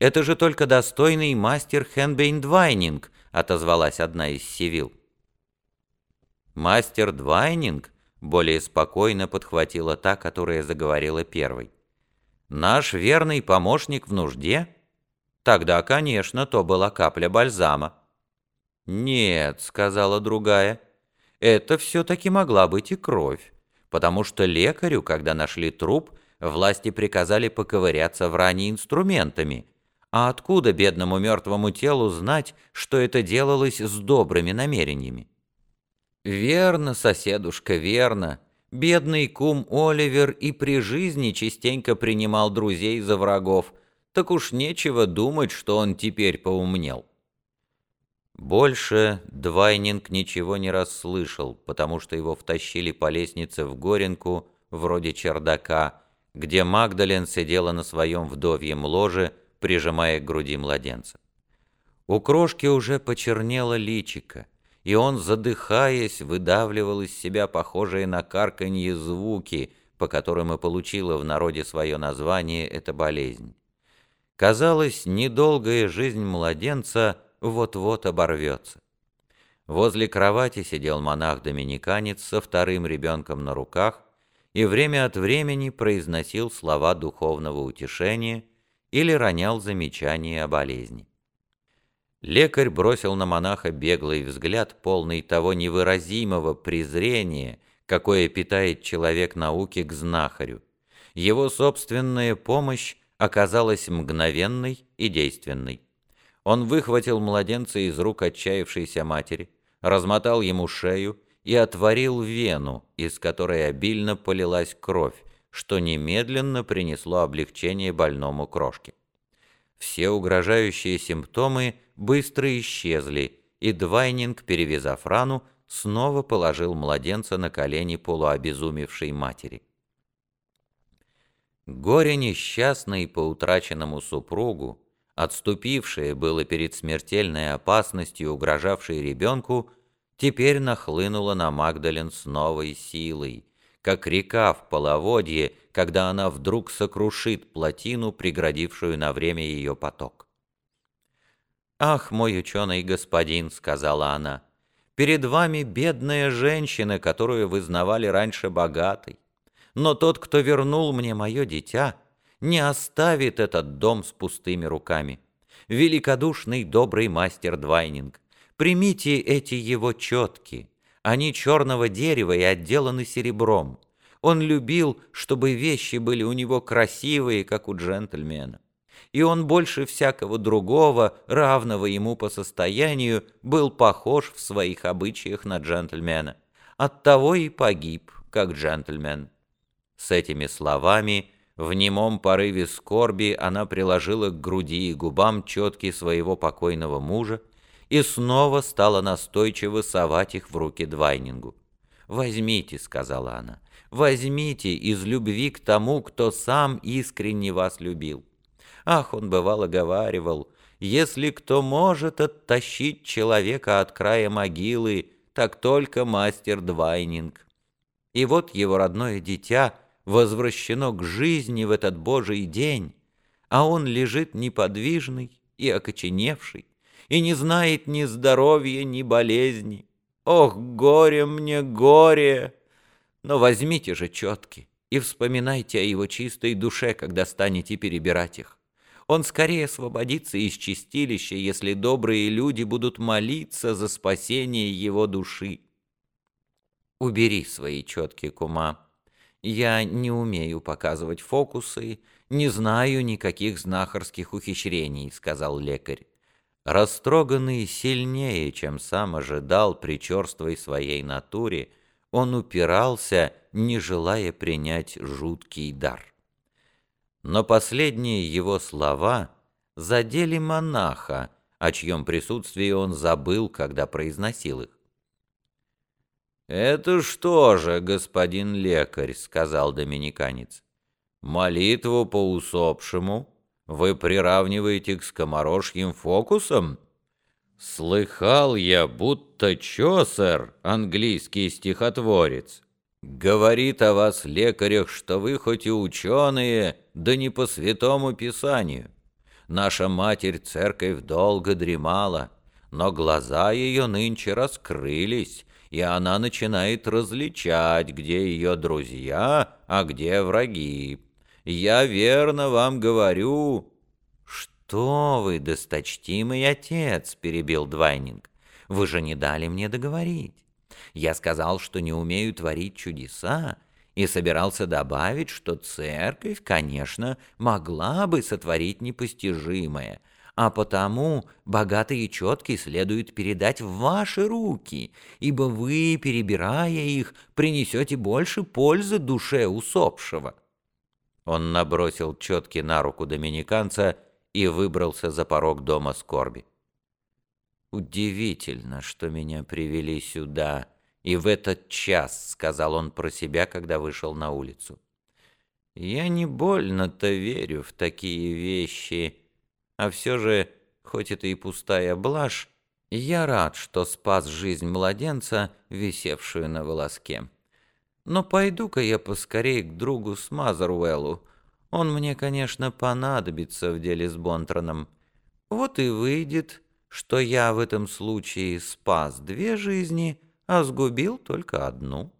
Это же только достойный мастер Хенбейн Двайнинг, отозвалась одна из Сивил. Мастер Двайнинг более спокойно подхватила та, которая заговорила первой. Наш верный помощник в нужде? Тогда, конечно, то была капля бальзама. Нет, сказала другая, это все-таки могла быть и кровь, потому что лекарю, когда нашли труп, власти приказали поковыряться в ране инструментами. А откуда бедному мертвому телу знать, что это делалось с добрыми намерениями? «Верно, соседушка, верно. Бедный кум Оливер и при жизни частенько принимал друзей за врагов, так уж нечего думать, что он теперь поумнел». Больше Двайнинг ничего не расслышал, потому что его втащили по лестнице в горенку, вроде чердака, где Магдален сидела на своем вдовьем ложе, прижимая к груди младенца. У крошки уже почернело личико, и он, задыхаясь, выдавливал из себя похожие на карканье звуки, по которым и получила в народе свое название эта болезнь. Казалось, недолгая жизнь младенца вот-вот оборвется. Возле кровати сидел монах-доминиканец со вторым ребенком на руках и время от времени произносил слова духовного утешения или ронял замечания о болезни. Лекарь бросил на монаха беглый взгляд, полный того невыразимого презрения, какое питает человек науки к знахарю. Его собственная помощь оказалась мгновенной и действенной. Он выхватил младенца из рук отчаявшейся матери, размотал ему шею и отворил вену, из которой обильно полилась кровь, что немедленно принесло облегчение больному крошке. Все угрожающие симптомы быстро исчезли, и Двайнинг, перевязав рану, снова положил младенца на колени полуобезумевшей матери. Горе несчастной по утраченному супругу, отступившее было перед смертельной опасностью, угрожавшей ребенку, теперь нахлынуло на Магдален с новой силой, как река в половодье, когда она вдруг сокрушит плотину, преградившую на время ее поток. «Ах, мой ученый господин», — сказала она, — «перед вами бедная женщина, которую вы знавали раньше богатой. Но тот, кто вернул мне мое дитя, не оставит этот дом с пустыми руками. Великодушный добрый мастер Двайнинг, примите эти его четки. Они черного дерева и отделаны серебром. Он любил, чтобы вещи были у него красивые, как у джентльмена и он больше всякого другого, равного ему по состоянию, был похож в своих обычаях на джентльмена. Оттого и погиб, как джентльмен. С этими словами, в немом порыве скорби, она приложила к груди и губам четки своего покойного мужа и снова стала настойчиво совать их в руки Двайнингу. «Возьмите», — сказала она, — «возьмите из любви к тому, кто сам искренне вас любил. Ах, он бывало говаривал, если кто может оттащить человека от края могилы, так только мастер Двайнинг. И вот его родное дитя возвращено к жизни в этот божий день, а он лежит неподвижный и окоченевший, и не знает ни здоровья, ни болезни. Ох, горе мне, горе! Но возьмите же четки и вспоминайте о его чистой душе, когда станете перебирать их. Он скорее освободится из чистилища, если добрые люди будут молиться за спасение его души. Убери свои четкие кума. Я не умею показывать фокусы, не знаю никаких знахарских ухищрений, сказал лекарь. Растроганный сильнее, чем сам ожидал при черствой своей натуре, он упирался, не желая принять жуткий дар но последние его слова задели монаха, о чьем присутствии он забыл, когда произносил их. «Это что же, господин лекарь?» — сказал доминиканец. «Молитву по усопшему вы приравниваете к скоморожьим фокусам?» «Слыхал я, будто Чосер, английский стихотворец, Говорит о вас, лекарях, что вы хоть и ученые, да не по святому писанию. Наша матерь-церковь долго дремала, но глаза ее нынче раскрылись, и она начинает различать, где ее друзья, а где враги. Я верно вам говорю...» «Что вы, досточтимый отец!» — перебил Двайнинг. «Вы же не дали мне договорить. Я сказал, что не умею творить чудеса, и собирался добавить, что церковь, конечно, могла бы сотворить непостижимое, а потому богатый и четкий следует передать в ваши руки, ибо вы, перебирая их, принесете больше пользы душе усопшего». Он набросил четки на руку доминиканца и выбрался за порог дома скорби. «Удивительно, что меня привели сюда», и в этот час, — сказал он про себя, когда вышел на улицу. Я не больно-то верю в такие вещи, а все же, хоть это и пустая блажь, я рад, что спас жизнь младенца, висевшую на волоске. Но пойду-ка я поскорей к другу Смазервеллу. Он мне, конечно, понадобится в деле с Бонтроном. Вот и выйдет, что я в этом случае спас две жизни — а сгубил только одну.